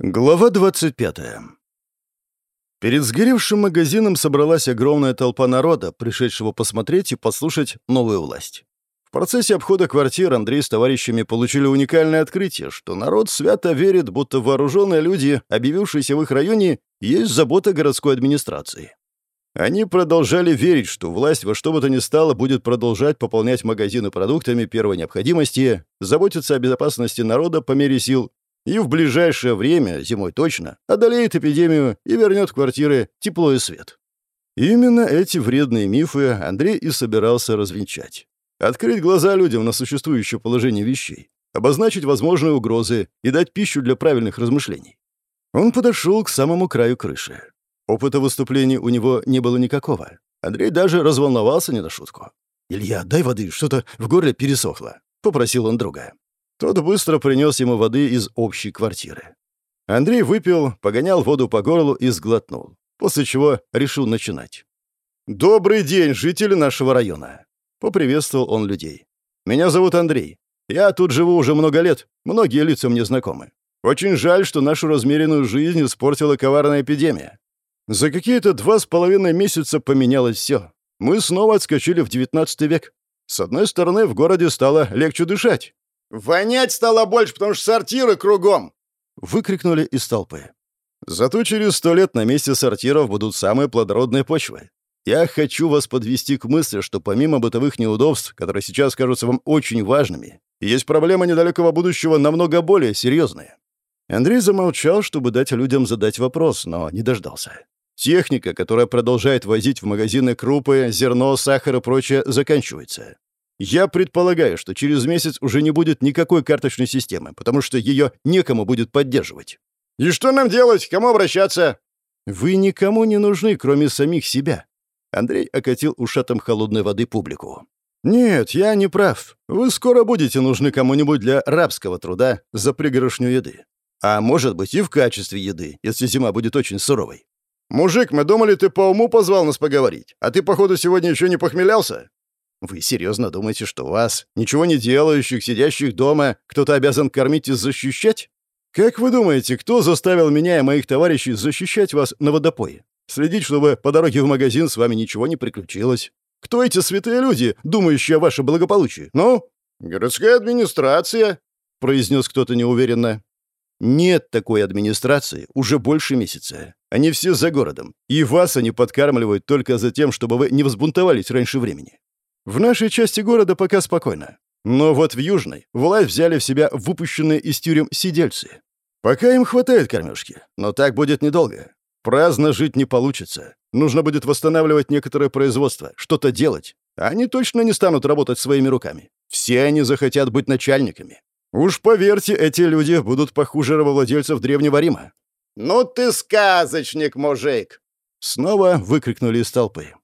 Глава 25. Перед сгоревшим магазином собралась огромная толпа народа, пришедшего посмотреть и послушать новую власть. В процессе обхода квартир Андрей с товарищами получили уникальное открытие, что народ свято верит, будто вооруженные люди, объявившиеся в их районе, есть забота городской администрации. Они продолжали верить, что власть во что бы то ни стало будет продолжать пополнять магазины продуктами первой необходимости, заботиться о безопасности народа по мере сил и в ближайшее время, зимой точно, одолеет эпидемию и вернет квартиры тепло и свет. Именно эти вредные мифы Андрей и собирался развенчать. Открыть глаза людям на существующее положение вещей, обозначить возможные угрозы и дать пищу для правильных размышлений. Он подошел к самому краю крыши. Опыта выступлений у него не было никакого. Андрей даже разволновался не на шутку. «Илья, дай воды, что-то в горле пересохло», — попросил он друга. Тот быстро принес ему воды из общей квартиры. Андрей выпил, погонял воду по горлу и сглотнул, после чего решил начинать. «Добрый день, жители нашего района!» — поприветствовал он людей. «Меня зовут Андрей. Я тут живу уже много лет, многие лица мне знакомы. Очень жаль, что нашу размеренную жизнь испортила коварная эпидемия. За какие-то два с половиной месяца поменялось все. Мы снова отскочили в девятнадцатый век. С одной стороны, в городе стало легче дышать. «Вонять стало больше, потому что сортиры кругом!» — выкрикнули из толпы. Зато через сто лет на месте сортиров будут самые плодородные почвы. Я хочу вас подвести к мысли, что помимо бытовых неудобств, которые сейчас кажутся вам очень важными, есть проблемы недалекого будущего намного более серьезные. Андрей замолчал, чтобы дать людям задать вопрос, но не дождался. Техника, которая продолжает возить в магазины крупы, зерно, сахар и прочее, заканчивается. Я предполагаю, что через месяц уже не будет никакой карточной системы, потому что ее некому будет поддерживать. И что нам делать? К кому обращаться? Вы никому не нужны, кроме самих себя. Андрей окатил ушатом холодной воды публику. «Нет, я не прав. Вы скоро будете нужны кому-нибудь для рабского труда за пригоршню еды. А может быть и в качестве еды, если зима будет очень суровой». «Мужик, мы думали, ты по уму позвал нас поговорить, а ты, походу, сегодня еще не похмелялся?» Вы серьезно думаете, что вас, ничего не делающих, сидящих дома, кто-то обязан кормить и защищать? Как вы думаете, кто заставил меня и моих товарищей защищать вас на водопое? Следить, чтобы по дороге в магазин с вами ничего не приключилось? Кто эти святые люди, думающие о вашем благополучии? Ну? Городская администрация, произнес кто-то неуверенно. Нет такой администрации уже больше месяца. Они все за городом. И вас они подкармливают только за тем, чтобы вы не взбунтовались раньше времени. В нашей части города пока спокойно. Но вот в Южной власть взяли в себя выпущенные из тюрем сидельцы. Пока им хватает кормежки, но так будет недолго. Праздно жить не получится. Нужно будет восстанавливать некоторое производство, что-то делать. Они точно не станут работать своими руками. Все они захотят быть начальниками. Уж поверьте, эти люди будут похуже рабовладельцев Древнего Рима. «Ну ты сказочник, мужик!» Снова выкрикнули из толпы.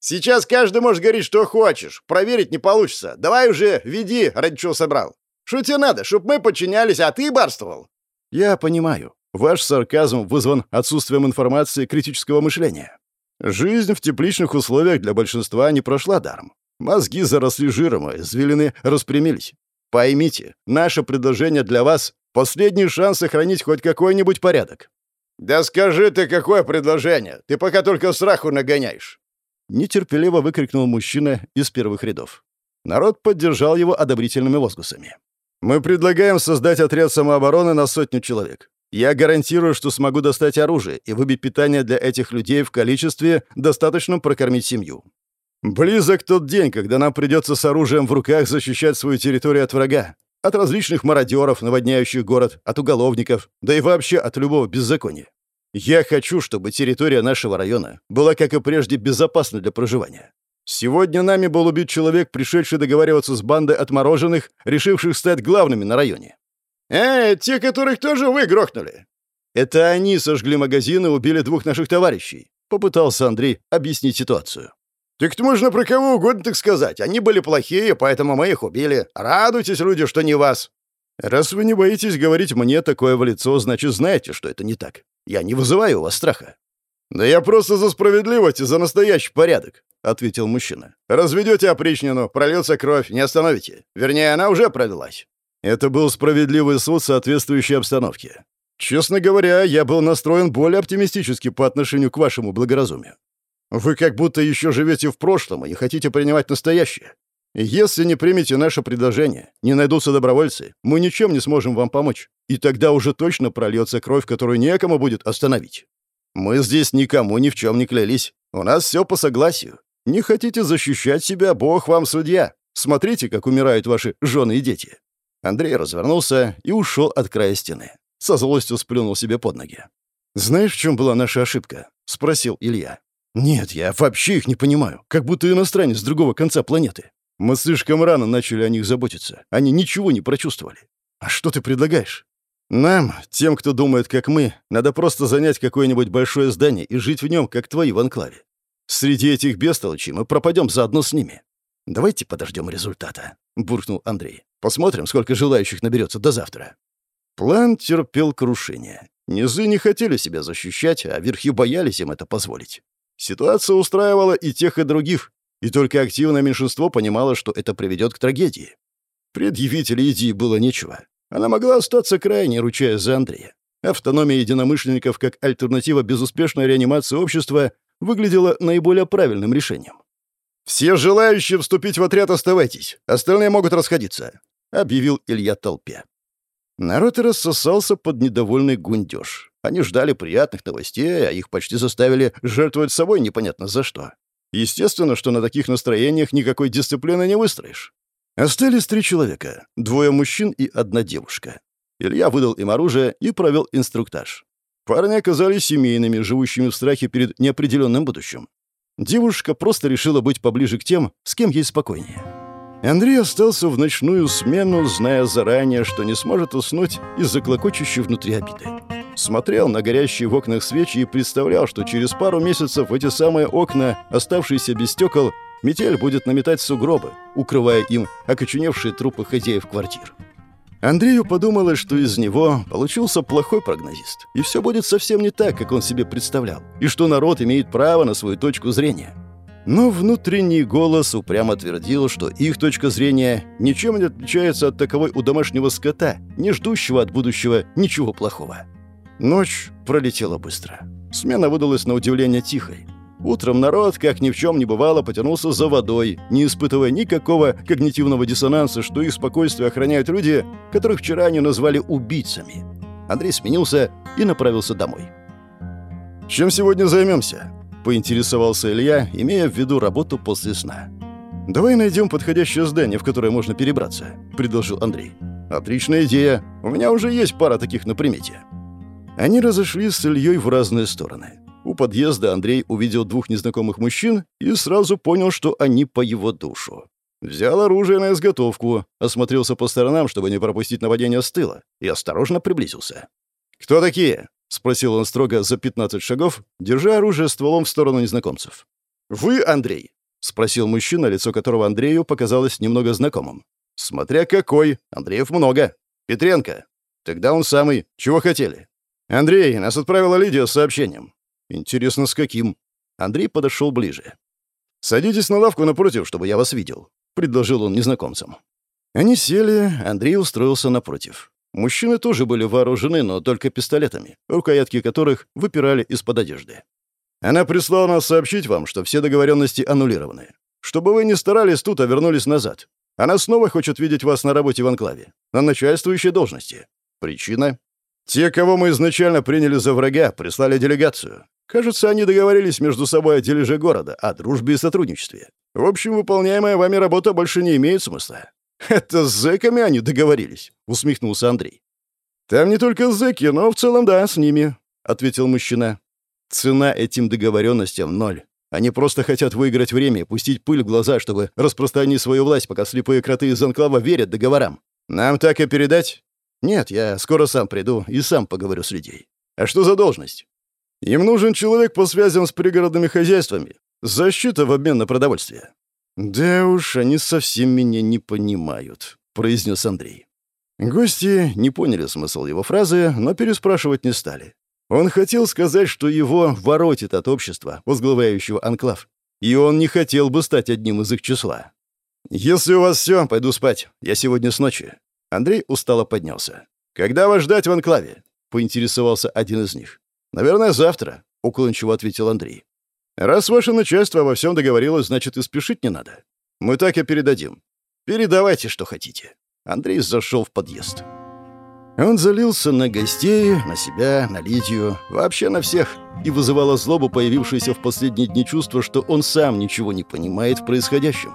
Сейчас каждый может говорить, что хочешь. Проверить не получится. Давай уже веди, ради чего собрал. Что тебе надо, чтоб мы подчинялись, а ты барствовал?» «Я понимаю. Ваш сарказм вызван отсутствием информации критического мышления. Жизнь в тепличных условиях для большинства не прошла даром. Мозги заросли жиром, а извилины распрямились. Поймите, наше предложение для вас — последний шанс сохранить хоть какой-нибудь порядок». «Да скажи ты, какое предложение? Ты пока только страху нагоняешь. Нетерпеливо выкрикнул мужчина из первых рядов. Народ поддержал его одобрительными возгласами. «Мы предлагаем создать отряд самообороны на сотню человек. Я гарантирую, что смогу достать оружие и выбить питание для этих людей в количестве, достаточном прокормить семью. Близок тот день, когда нам придется с оружием в руках защищать свою территорию от врага, от различных мародеров, наводняющих город, от уголовников, да и вообще от любого беззакония. Я хочу, чтобы территория нашего района была, как и прежде, безопасна для проживания. Сегодня нами был убит человек, пришедший договариваться с бандой отмороженных, решивших стать главными на районе. «Э, те, которых тоже вы грохнули!» «Это они сожгли магазин и убили двух наших товарищей», — попытался Андрей объяснить ситуацию. «Так можно про кого угодно так сказать. Они были плохие, поэтому мы их убили. Радуйтесь, люди, что не вас». «Раз вы не боитесь говорить мне такое в лицо, значит, знаете, что это не так. Я не вызываю у вас страха». «Да я просто за справедливость и за настоящий порядок», — ответил мужчина. «Разведете опричнину, прольется кровь, не остановите. Вернее, она уже пролилась». Это был справедливый суд соответствующей обстановке. Честно говоря, я был настроен более оптимистически по отношению к вашему благоразумию. Вы как будто еще живете в прошлом и не хотите принимать настоящее. Если не примете наше предложение, не найдутся добровольцы, мы ничем не сможем вам помочь. И тогда уже точно прольется кровь, которую некому будет остановить. Мы здесь никому ни в чем не клялись. У нас все по согласию. Не хотите защищать себя, бог вам судья. Смотрите, как умирают ваши жены и дети». Андрей развернулся и ушел от края стены. Со злостью сплюнул себе под ноги. «Знаешь, в чем была наша ошибка?» — спросил Илья. «Нет, я вообще их не понимаю. Как будто иностранец с другого конца планеты. Мы слишком рано начали о них заботиться. Они ничего не прочувствовали. А что ты предлагаешь? Нам, тем, кто думает, как мы, надо просто занять какое-нибудь большое здание и жить в нем, как твои в анклаве. Среди этих бестолочей мы пропадем заодно с ними. Давайте подождем результата, буркнул Андрей. Посмотрим, сколько желающих наберется до завтра. План терпел крушение. Низы не хотели себя защищать, а верхи боялись им это позволить. Ситуация устраивала и тех, и других, и только активное меньшинство понимало, что это приведет к трагедии. Предъявителей идеи было нечего. Она могла остаться крайне, ручаясь за Андрея. Автономия единомышленников как альтернатива безуспешной реанимации общества выглядела наиболее правильным решением. «Все желающие вступить в отряд оставайтесь, остальные могут расходиться», — объявил Илья толпе. Народ рассосался под недовольный гундеж. Они ждали приятных новостей, а их почти заставили жертвовать собой непонятно за что. Естественно, что на таких настроениях никакой дисциплины не выстроишь. Остались три человека, двое мужчин и одна девушка. Илья выдал им оружие и провел инструктаж. Парни оказались семейными, живущими в страхе перед неопределенным будущим. Девушка просто решила быть поближе к тем, с кем ей спокойнее. Андрей остался в ночную смену, зная заранее, что не сможет уснуть из-за клокочущей внутри обиды смотрел на горящие в окнах свечи и представлял, что через пару месяцев эти самые окна, оставшиеся без стекол, метель будет наметать сугробы, укрывая им окоченевшие трупы хозяев квартир. Андрею подумалось, что из него получился плохой прогнозист, и все будет совсем не так, как он себе представлял, и что народ имеет право на свою точку зрения. Но внутренний голос упрямо твердил, что их точка зрения ничем не отличается от таковой у домашнего скота, не ждущего от будущего ничего плохого. Ночь пролетела быстро. Смена выдалась на удивление тихой. Утром народ, как ни в чем не бывало, потянулся за водой, не испытывая никакого когнитивного диссонанса, что их спокойствие охраняют люди, которых вчера они назвали убийцами. Андрей сменился и направился домой. «Чем сегодня займемся?» — поинтересовался Илья, имея в виду работу после сна. «Давай найдем подходящее здание, в которое можно перебраться», — предложил Андрей. «Отличная идея. У меня уже есть пара таких на примете». Они разошлись с Ильей в разные стороны. У подъезда Андрей увидел двух незнакомых мужчин и сразу понял, что они по его душу. Взял оружие на изготовку, осмотрелся по сторонам, чтобы не пропустить нападение с тыла, и осторожно приблизился. «Кто такие?» — спросил он строго за 15 шагов, держа оружие стволом в сторону незнакомцев. «Вы Андрей?» — спросил мужчина, лицо которого Андрею показалось немного знакомым. «Смотря какой. Андреев много. Петренко. Тогда он самый. Чего хотели?» «Андрей, нас отправила Лидия с сообщением». «Интересно, с каким?» Андрей подошел ближе. «Садитесь на лавку напротив, чтобы я вас видел», — предложил он незнакомцам. Они сели, Андрей устроился напротив. Мужчины тоже были вооружены, но только пистолетами, рукоятки которых выпирали из-под одежды. Она прислала нас сообщить вам, что все договоренности аннулированы. Чтобы вы не старались тут, а вернулись назад. Она снова хочет видеть вас на работе в анклаве, на начальствующей должности. Причина те, кого мы изначально приняли за врага, прислали делегацию. Кажется, они договорились между собой о дележе города, о дружбе и сотрудничестве. В общем, выполняемая вами работа больше не имеет смысла. Это с зэками они договорились, усмехнулся Андрей. Там не только зэки, но в целом да, с ними, ответил мужчина. Цена этим договоренностям ноль. Они просто хотят выиграть время, пустить пыль в глаза, чтобы распространить свою власть, пока слепые кроты из Анклава верят договорам. Нам так и передать? «Нет, я скоро сам приду и сам поговорю с Лидией. А что за должность?» «Им нужен человек по связям с пригородными хозяйствами. Защита в обмен на продовольствие». «Да уж, они совсем меня не понимают», — произнес Андрей. Гости не поняли смысл его фразы, но переспрашивать не стали. Он хотел сказать, что его воротит от общества, возглавляющего анклав, и он не хотел бы стать одним из их числа. «Если у вас все, пойду спать. Я сегодня с ночи. Андрей устало поднялся. «Когда вас ждать в анклаве?» — поинтересовался один из них. «Наверное, завтра», — уклончиво ответил Андрей. «Раз ваше начальство во всем договорилось, значит, и спешить не надо. Мы так и передадим. Передавайте, что хотите». Андрей зашел в подъезд. Он залился на гостей, на себя, на Лидию, вообще на всех, и вызывало злобу появившееся в последние дни чувство, что он сам ничего не понимает в происходящем.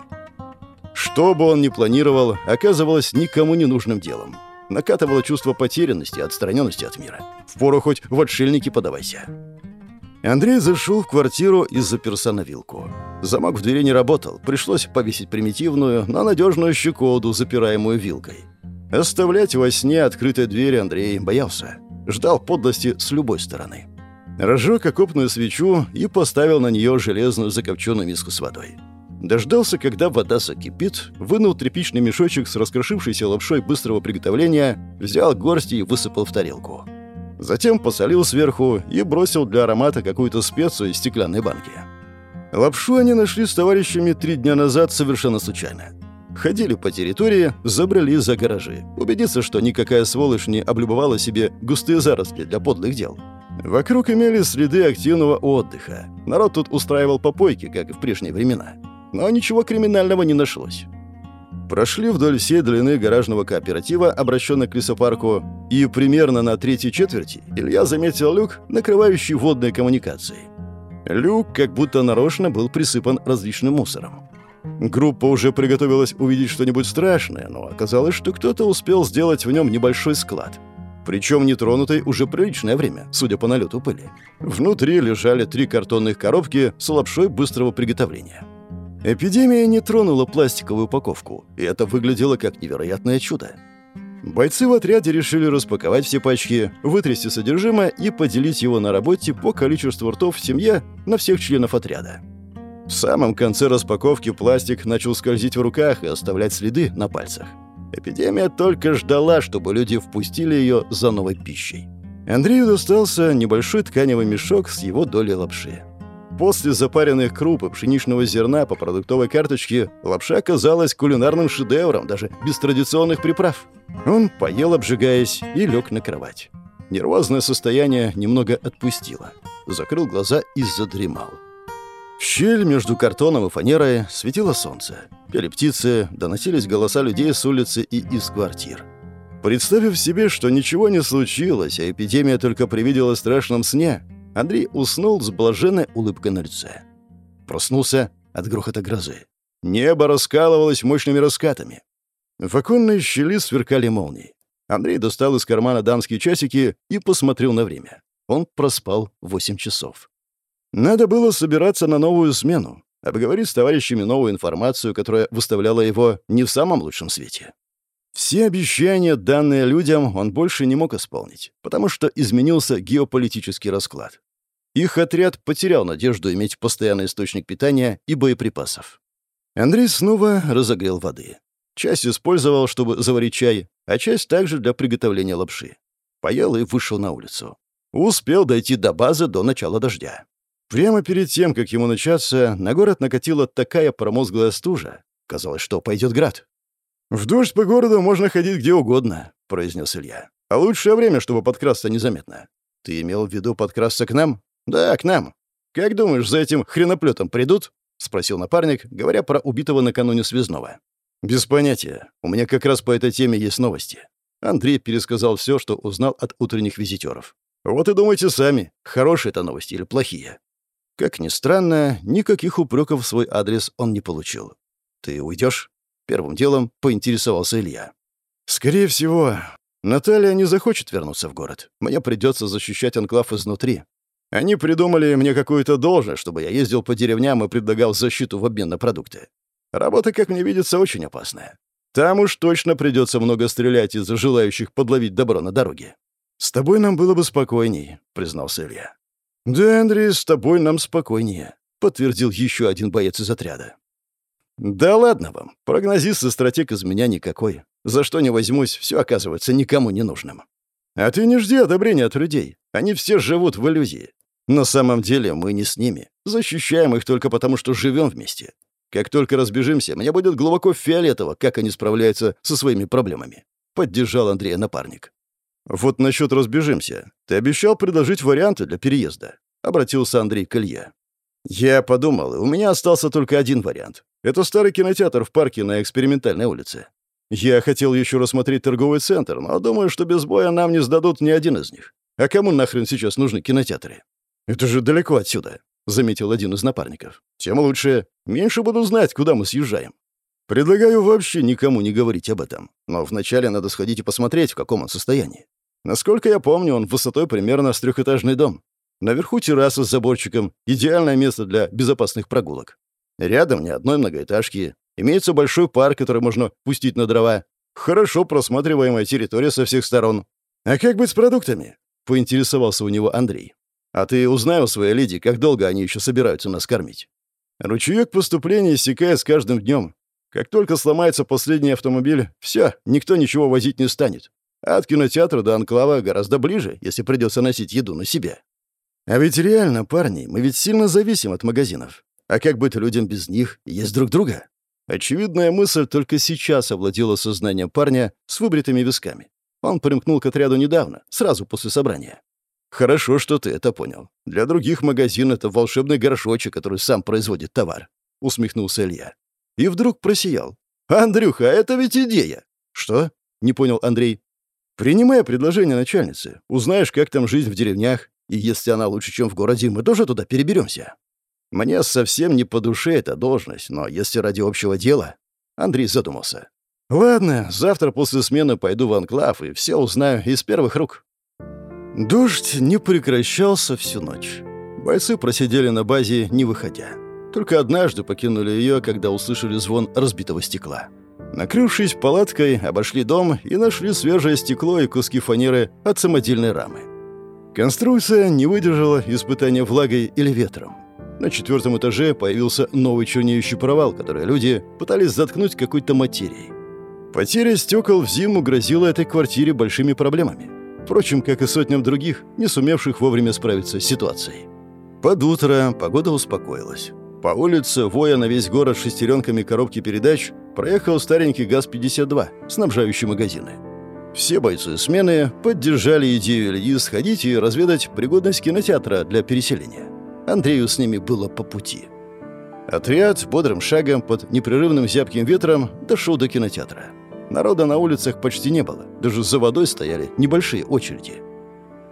Что бы он ни планировал, оказывалось никому не нужным делом. Накатывало чувство потерянности и отстраненности от мира. Впору хоть в отшельники подавайся. Андрей зашел в квартиру и заперся на вилку. Замок в двери не работал, пришлось повесить примитивную, но надежную щеколду, запираемую вилкой. Оставлять во сне открытой двери Андрей боялся. Ждал подлости с любой стороны. Разжег окопную свечу и поставил на нее железную закопченную миску с водой. Дождался, когда вода закипит, вынул тряпичный мешочек с раскрошившейся лапшой быстрого приготовления, взял горсть и высыпал в тарелку. Затем посолил сверху и бросил для аромата какую-то специю из стеклянной банки. Лапшу они нашли с товарищами три дня назад совершенно случайно. Ходили по территории, забрали за гаражи. Убедиться, что никакая сволочь не облюбовала себе густые заросли для подлых дел. Вокруг имели следы активного отдыха. Народ тут устраивал попойки, как и в прежние времена. Но ничего криминального не нашлось. Прошли вдоль всей длины гаражного кооператива, обращенного к лесопарку, и примерно на третьей четверти Илья заметил люк, накрывающий водные коммуникации. Люк как будто нарочно был присыпан различным мусором. Группа уже приготовилась увидеть что-нибудь страшное, но оказалось, что кто-то успел сделать в нем небольшой склад. Причем нетронутый уже приличное время, судя по налету пыли. Внутри лежали три картонных коробки с лапшой быстрого приготовления. Эпидемия не тронула пластиковую упаковку, и это выглядело как невероятное чудо. Бойцы в отряде решили распаковать все пачки, вытрясти содержимое и поделить его на работе по количеству ртов в семье на всех членов отряда. В самом конце распаковки пластик начал скользить в руках и оставлять следы на пальцах. Эпидемия только ждала, чтобы люди впустили ее за новой пищей. Андрею достался небольшой тканевый мешок с его долей лапши. После запаренных круп и пшеничного зерна по продуктовой карточке лапша оказалась кулинарным шедевром, даже без традиционных приправ. Он поел, обжигаясь, и лег на кровать. Нервозное состояние немного отпустило. Закрыл глаза и задремал. В щель между картоном и фанерой светило солнце. Пели птицы, доносились голоса людей с улицы и из квартир. Представив себе, что ничего не случилось, а эпидемия только привидела страшном сне, Андрей уснул с блаженной улыбкой на лице. Проснулся от грохота грозы. Небо раскалывалось мощными раскатами. В оконной щели сверкали молнии. Андрей достал из кармана дамские часики и посмотрел на время. Он проспал 8 часов. Надо было собираться на новую смену, обговорить с товарищами новую информацию, которая выставляла его не в самом лучшем свете. Все обещания, данные людям, он больше не мог исполнить, потому что изменился геополитический расклад. Их отряд потерял надежду иметь постоянный источник питания и боеприпасов. Андрей снова разогрел воды. Часть использовал, чтобы заварить чай, а часть также для приготовления лапши. Поел и вышел на улицу. Успел дойти до базы до начала дождя. Прямо перед тем, как ему начаться, на город накатила такая промозглая стужа. Казалось, что пойдет град. «В дождь по городу можно ходить где угодно», — произнес Илья. «А лучшее время, чтобы подкрасться незаметно». «Ты имел в виду подкрасться к нам?» «Да, к нам. Как думаешь, за этим хреноплетом придут?» — спросил напарник, говоря про убитого накануне связного. «Без понятия. У меня как раз по этой теме есть новости». Андрей пересказал все, что узнал от утренних визитеров. «Вот и думайте сами, хорошие это новости или плохие». Как ни странно, никаких упреков в свой адрес он не получил. «Ты уйдешь?» — первым делом поинтересовался Илья. «Скорее всего. Наталья не захочет вернуться в город. Мне придется защищать анклав изнутри. Они придумали мне какую-то должность, чтобы я ездил по деревням и предлагал защиту в обмен на продукты. Работа, как мне видится, очень опасная. Там уж точно придется много стрелять из-за желающих подловить добро на дороге. «С тобой нам было бы спокойней», — признался Илья. «Да, Андрей, с тобой нам спокойнее», — подтвердил еще один боец из отряда. «Да ладно вам. Прогнозист и стратег из меня никакой. За что не возьмусь, все оказывается никому не нужным. А ты не жди одобрения от людей. Они все живут в иллюзии. На самом деле мы не с ними. Защищаем их только потому, что живем вместе. Как только разбежимся, мне будет глубоко фиолетово, как они справляются со своими проблемами», — поддержал Андрея напарник. «Вот насчет разбежимся. Ты обещал предложить варианты для переезда», — обратился Андрей к Илье. «Я подумал, у меня остался только один вариант. Это старый кинотеатр в парке на экспериментальной улице. Я хотел еще рассмотреть торговый центр, но думаю, что без боя нам не сдадут ни один из них. А кому нахрен сейчас нужны кинотеатры? Это же далеко отсюда, заметил один из напарников. Тем лучше. Меньше буду знать, куда мы съезжаем. Предлагаю вообще никому не говорить об этом. Но вначале надо сходить и посмотреть, в каком он состоянии. Насколько я помню, он высотой примерно с трехэтажный дом. Наверху терраса с заборчиком, идеальное место для безопасных прогулок. Рядом ни одной многоэтажки, Имеется большой парк, который можно пустить на дрова. Хорошо просматриваемая территория со всех сторон. А как быть с продуктами? Поинтересовался у него Андрей. А ты узнай у своей леди, как долго они еще собираются нас кормить. Ручеек поступления иссякает с каждым днем. Как только сломается последний автомобиль, все, никто ничего возить не станет. От кинотеатра до анклава гораздо ближе, если придется носить еду на себе. А ведь реально, парни, мы ведь сильно зависим от магазинов. А как быть людям без них, есть друг друга? Очевидная мысль только сейчас овладела сознанием парня с выбритыми висками. Он примкнул к отряду недавно, сразу после собрания. «Хорошо, что ты это понял. Для других магазин — это волшебный горшочек, который сам производит товар», — усмехнулся Илья. И вдруг просиял. «Андрюха, это ведь идея!» «Что?» — не понял Андрей. «Принимай предложение начальницы. Узнаешь, как там жизнь в деревнях, и если она лучше, чем в городе, мы тоже туда переберемся». Мне совсем не по душе эта должность, но если ради общего дела... Андрей задумался. Ладно, завтра после смены пойду в анклав и все узнаю из первых рук. Дождь не прекращался всю ночь. Бойцы просидели на базе, не выходя. Только однажды покинули ее, когда услышали звон разбитого стекла. Накрывшись палаткой, обошли дом и нашли свежее стекло и куски фанеры от самодельной рамы. Конструкция не выдержала испытания влагой или ветром. На четвертом этаже появился новый чернеющий провал, который люди пытались заткнуть какой-то материей. Потеря стекол в зиму грозила этой квартире большими проблемами. Впрочем, как и сотням других, не сумевших вовремя справиться с ситуацией. Под утро погода успокоилась. По улице, воя на весь город шестеренками коробки передач, проехал старенький ГАЗ-52, снабжающий магазины. Все бойцы смены поддержали идею Ильи сходить и разведать пригодность кинотеатра для переселения. Андрею с ними было по пути. Отряд бодрым шагом под непрерывным зябким ветром дошел до кинотеатра. Народа на улицах почти не было, даже за водой стояли небольшие очереди.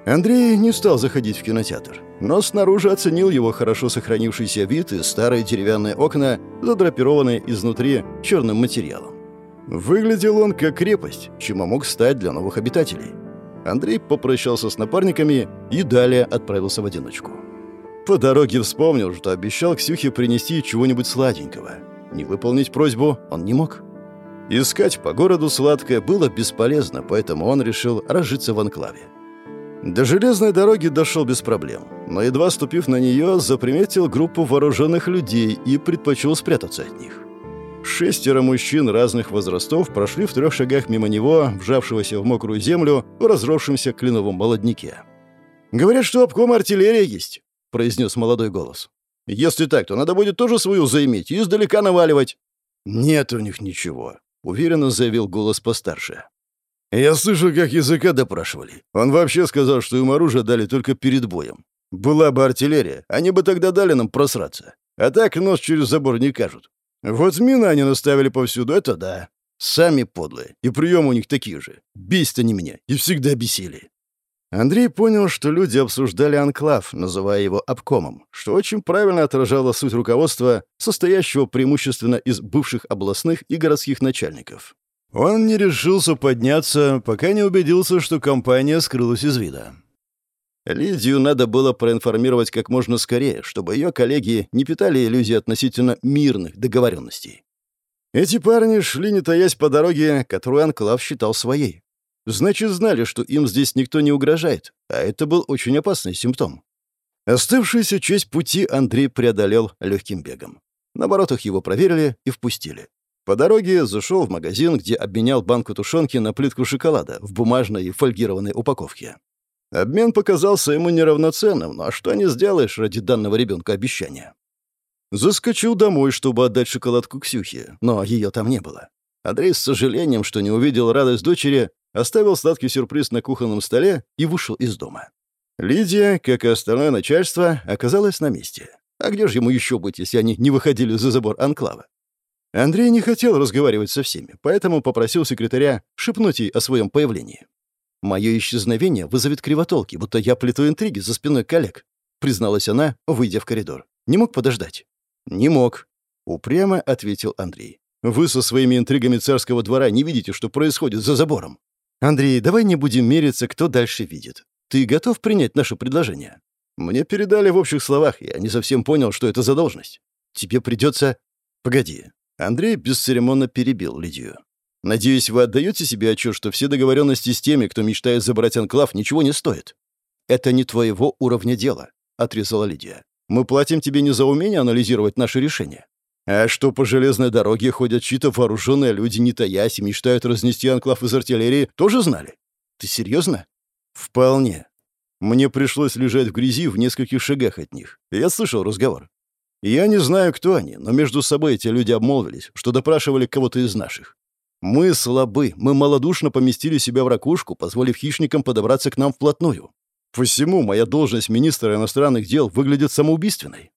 Андрей не стал заходить в кинотеатр, но снаружи оценил его хорошо сохранившийся вид и старые деревянные окна, задрапированные изнутри черным материалом. Выглядел он как крепость, чем мог стать для новых обитателей. Андрей попрощался с напарниками и далее отправился в одиночку. По дороге вспомнил, что обещал Ксюхе принести чего-нибудь сладенького. Не выполнить просьбу он не мог. Искать по городу сладкое было бесполезно, поэтому он решил разжиться в анклаве. До железной дороги дошел без проблем, но едва ступив на нее, заприметил группу вооруженных людей и предпочел спрятаться от них. Шестеро мужчин разных возрастов прошли в трех шагах мимо него, вжавшегося в мокрую землю в разросшемся кленовом молоднике. «Говорят, что обком артиллерия есть», — произнес молодой голос. «Если так, то надо будет тоже свою заиметь и издалека наваливать». «Нет у них ничего», — уверенно заявил голос постарше. «Я слышал, как языка допрашивали. Он вообще сказал, что им оружие дали только перед боем. Была бы артиллерия, они бы тогда дали нам просраться. А так нос через забор не кажут. Вот мины они наставили повсюду, это да. Сами подлые. И приемы у них такие же. Бесят они меня. И всегда бесили. Андрей понял, что люди обсуждали анклав, называя его обкомом, что очень правильно отражало суть руководства, состоящего преимущественно из бывших областных и городских начальников. Он не решился подняться, пока не убедился, что компания скрылась из вида. Лидию надо было проинформировать как можно скорее, чтобы ее коллеги не питали иллюзий относительно мирных договоренностей. Эти парни шли, не таясь по дороге, которую Анклав считал своей. Значит, знали, что им здесь никто не угрожает, а это был очень опасный симптом. Оставшуюся часть пути Андрей преодолел легким бегом. На воротах его проверили и впустили. По дороге зашел в магазин, где обменял банку тушенки на плитку шоколада в бумажной и фольгированной упаковке. Обмен показался ему неравноценным, но что не сделаешь ради данного ребенка обещания. Заскочил домой, чтобы отдать шоколадку Ксюхе, но ее там не было. Андрей с сожалением, что не увидел радость дочери, оставил сладкий сюрприз на кухонном столе и вышел из дома. Лидия, как и остальное начальство, оказалась на месте. А где же ему еще быть, если они не выходили за забор анклава? Андрей не хотел разговаривать со всеми, поэтому попросил секретаря шепнуть ей о своем появлении. «Мое исчезновение вызовет кривотолки, будто я плету интриги за спиной коллег», призналась она, выйдя в коридор. «Не мог подождать?» «Не мог», — упрямо ответил Андрей. «Вы со своими интригами царского двора не видите, что происходит за забором. Андрей, давай не будем мериться, кто дальше видит. Ты готов принять наше предложение?» «Мне передали в общих словах, я не совсем понял, что это за должность. Тебе придется...» «Погоди, Андрей бесцеремонно перебил Лидию. «Надеюсь, вы отдаете себе отчет, что все договоренности с теми, кто мечтает забрать анклав, ничего не стоят?» «Это не твоего уровня дела», — отрезала Лидия. «Мы платим тебе не за умение анализировать наши решения. А что по железной дороге ходят чьи-то вооруженные люди, не таясь, и мечтают разнести анклав из артиллерии, тоже знали? Ты серьезно?» «Вполне. Мне пришлось лежать в грязи в нескольких шагах от них. Я слышал разговор. Я не знаю, кто они, но между собой эти люди обмолвились, что допрашивали кого-то из наших. Мы слабы, мы малодушно поместили себя в ракушку, позволив хищникам подобраться к нам вплотную. Посему моя должность министра иностранных дел выглядит самоубийственной.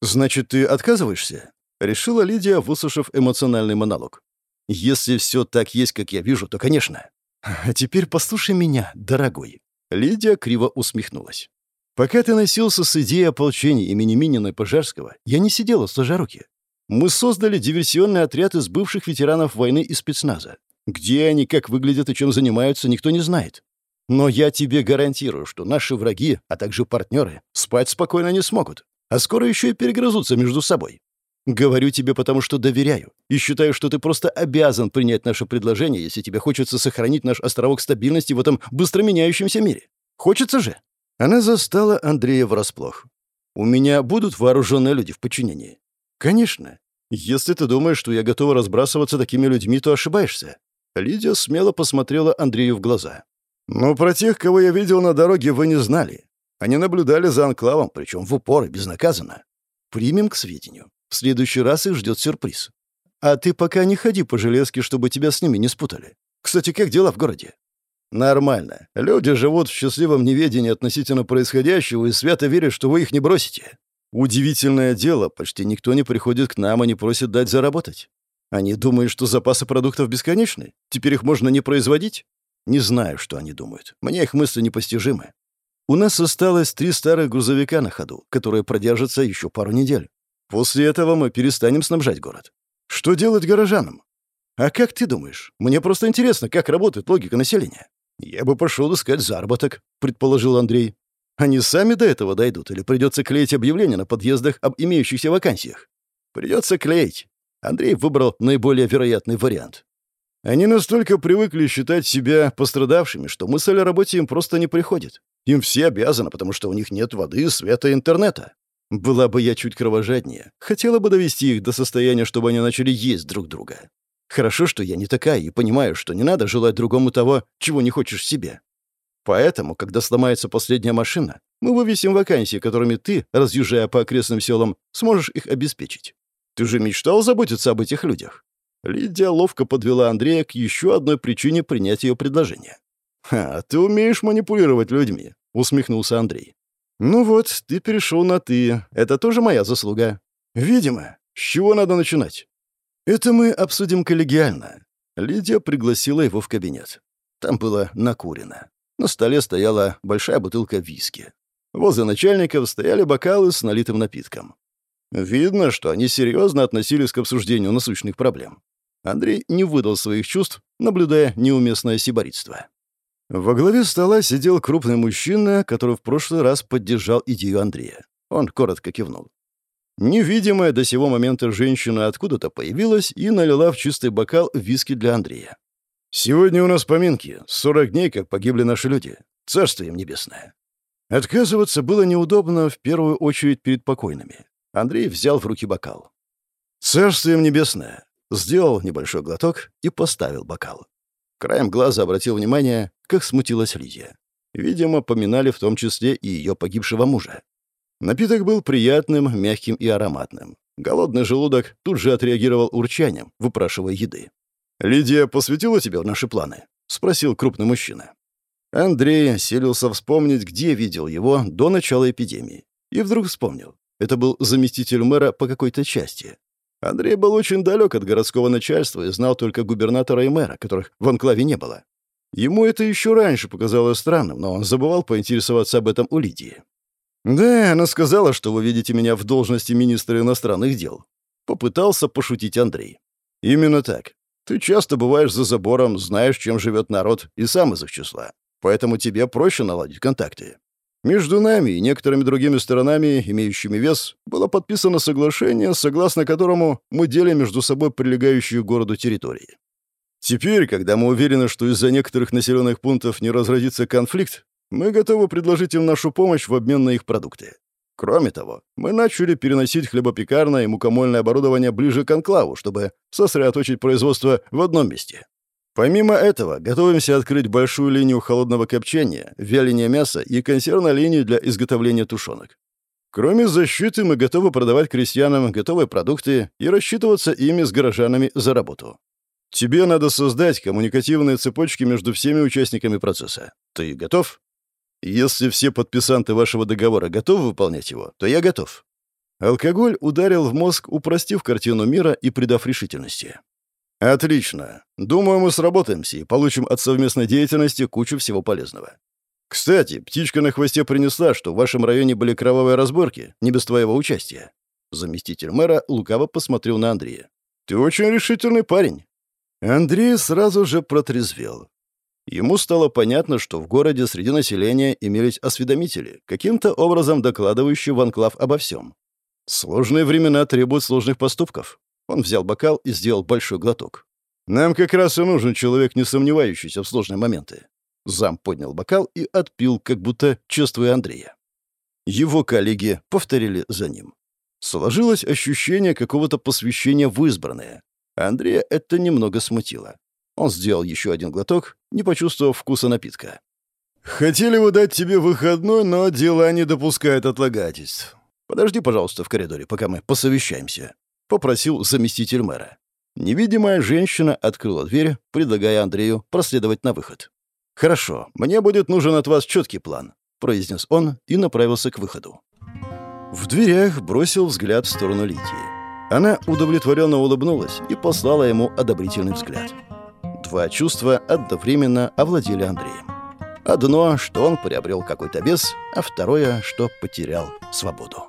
Значит, ты отказываешься? Решила Лидия, выслушав эмоциональный монолог. Если все так есть, как я вижу, то, конечно. А теперь послушай меня, дорогой. Лидия криво усмехнулась. Пока ты носился с идеей ополчения имени Минина и Пожарского, я не сидела сложа руки. Мы создали диверсионный отряд из бывших ветеранов войны и спецназа. Где они, как выглядят и чем занимаются, никто не знает. Но я тебе гарантирую, что наши враги, а также партнеры, спать спокойно не смогут, а скоро еще и перегрызутся между собой. Говорю тебе потому, что доверяю, и считаю, что ты просто обязан принять наше предложение, если тебе хочется сохранить наш островок стабильности в этом быстро меняющемся мире. Хочется же? Она застала Андрея врасплох. «У меня будут вооруженные люди в подчинении?» «Конечно. Если ты думаешь, что я готова разбрасываться такими людьми, то ошибаешься». Лидия смело посмотрела Андрею в глаза. «Но про тех, кого я видел на дороге, вы не знали. Они наблюдали за анклавом, причем в упор и безнаказанно. Примем к сведению. В следующий раз их ждет сюрприз. А ты пока не ходи по железке, чтобы тебя с ними не спутали. Кстати, как дела в городе?» Нормально. Люди живут в счастливом неведении относительно происходящего и свято верят, что вы их не бросите. Удивительное дело, почти никто не приходит к нам и не просит дать заработать. Они думают, что запасы продуктов бесконечны. Теперь их можно не производить? Не знаю, что они думают. Мне их мысли непостижимы. У нас осталось три старых грузовика на ходу, которые продержатся еще пару недель. После этого мы перестанем снабжать город. Что делать горожанам? А как ты думаешь? Мне просто интересно, как работает логика населения. «Я бы пошел искать заработок», — предположил Андрей. «Они сами до этого дойдут или придется клеить объявления на подъездах об имеющихся вакансиях?» «Придется клеить». Андрей выбрал наиболее вероятный вариант. Они настолько привыкли считать себя пострадавшими, что мысль о работе им просто не приходит. Им все обязаны, потому что у них нет воды, света и интернета. Была бы я чуть кровожаднее, хотела бы довести их до состояния, чтобы они начали есть друг друга. Хорошо, что я не такая и понимаю, что не надо желать другому того, чего не хочешь себе. Поэтому, когда сломается последняя машина, мы вывесим вакансии, которыми ты, разъезжая по окрестным селам, сможешь их обеспечить. Ты же мечтал заботиться об этих людях?» Лидия ловко подвела Андрея к еще одной причине принять ее предложение. «Ха, ты умеешь манипулировать людьми», — усмехнулся Андрей. «Ну вот, ты перешел на «ты». Это тоже моя заслуга». «Видимо. С чего надо начинать?» «Это мы обсудим коллегиально». Лидия пригласила его в кабинет. Там было накурено. На столе стояла большая бутылка виски. Возле начальников стояли бокалы с налитым напитком. Видно, что они серьезно относились к обсуждению насущных проблем. Андрей не выдал своих чувств, наблюдая неуместное сиборитство. Во главе стола сидел крупный мужчина, который в прошлый раз поддержал идею Андрея. Он коротко кивнул. Невидимая до сего момента женщина откуда-то появилась и налила в чистый бокал виски для Андрея. «Сегодня у нас поминки. Сорок дней, как погибли наши люди. Царствие им небесное». Отказываться было неудобно, в первую очередь перед покойными. Андрей взял в руки бокал. «Царствие им небесное». Сделал небольшой глоток и поставил бокал. Краем глаза обратил внимание, как смутилась Лидия. Видимо, поминали в том числе и ее погибшего мужа. Напиток был приятным, мягким и ароматным. Голодный желудок тут же отреагировал урчанием, выпрашивая еды. «Лидия посвятила тебя в наши планы?» — спросил крупный мужчина. Андрей селился вспомнить, где видел его до начала эпидемии. И вдруг вспомнил. Это был заместитель мэра по какой-то части. Андрей был очень далек от городского начальства и знал только губернатора и мэра, которых в анклаве не было. Ему это еще раньше показалось странным, но он забывал поинтересоваться об этом у Лидии. «Да, она сказала, что вы видите меня в должности министра иностранных дел». Попытался пошутить Андрей. «Именно так. Ты часто бываешь за забором, знаешь, чем живет народ, и сам из их числа. Поэтому тебе проще наладить контакты. Между нами и некоторыми другими сторонами, имеющими вес, было подписано соглашение, согласно которому мы делим между собой прилегающие к городу территории. Теперь, когда мы уверены, что из-за некоторых населенных пунктов не разразится конфликт, мы готовы предложить им нашу помощь в обмен на их продукты. Кроме того, мы начали переносить хлебопекарное и мукомольное оборудование ближе к анклаву, чтобы сосредоточить производство в одном месте. Помимо этого, готовимся открыть большую линию холодного копчения, вяления мяса и консервную линию для изготовления тушенок. Кроме защиты, мы готовы продавать крестьянам готовые продукты и рассчитываться ими с горожанами за работу. Тебе надо создать коммуникативные цепочки между всеми участниками процесса. Ты готов? Если все подписанты вашего договора готовы выполнять его, то я готов. Алкоголь ударил в мозг, упростив картину мира и придав решительности. «Отлично. Думаю, мы сработаемся и получим от совместной деятельности кучу всего полезного. Кстати, птичка на хвосте принесла, что в вашем районе были кровавые разборки, не без твоего участия». Заместитель мэра лукаво посмотрел на Андрея. «Ты очень решительный парень». Андрей сразу же протрезвел. Ему стало понятно, что в городе среди населения имелись осведомители, каким-то образом докладывающие в анклав обо всем. Сложные времена требуют сложных поступков. Он взял бокал и сделал большой глоток. «Нам как раз и нужен человек, не сомневающийся в сложные моменты». Зам поднял бокал и отпил, как будто чувствуя Андрея. Его коллеги повторили за ним. Сложилось ощущение какого-то посвящения в избранное. Андрея это немного смутило. Он сделал еще один глоток, не почувствовав вкуса напитка. «Хотели бы дать тебе выходной, но дела не допускают отлагательств. Подожди, пожалуйста, в коридоре, пока мы посовещаемся. — попросил заместитель мэра. Невидимая женщина открыла дверь, предлагая Андрею проследовать на выход. «Хорошо, мне будет нужен от вас четкий план», — произнес он и направился к выходу. В дверях бросил взгляд в сторону Лидии. Она удовлетворенно улыбнулась и послала ему одобрительный взгляд. Два чувства одновременно овладели Андреем. Одно, что он приобрел какой-то вес, а второе, что потерял свободу.